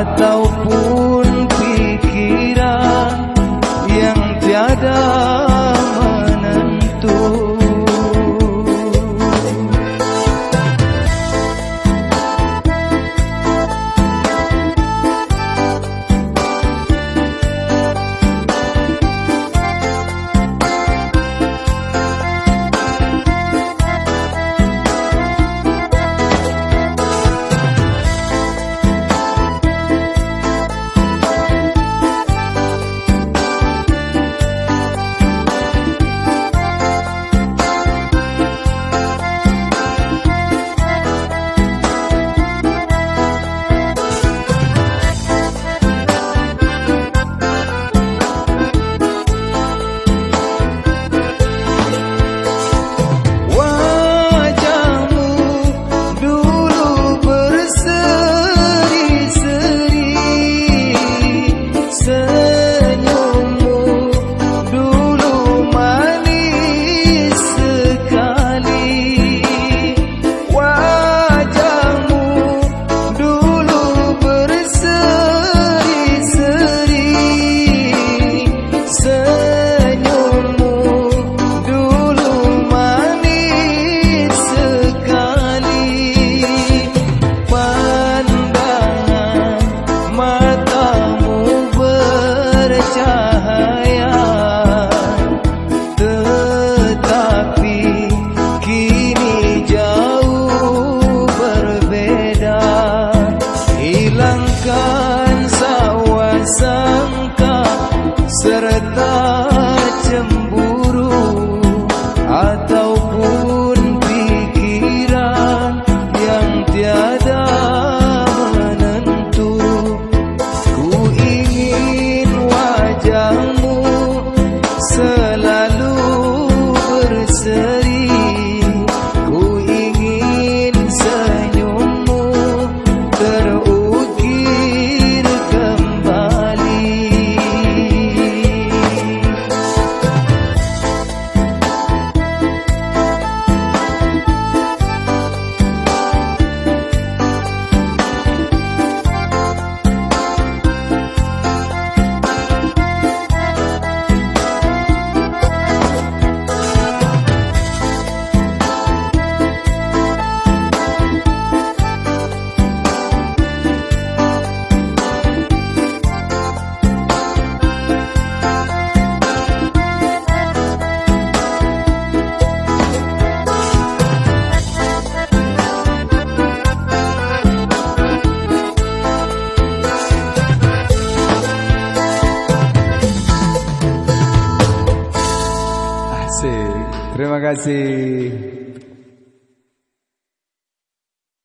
ata bertahan kasih.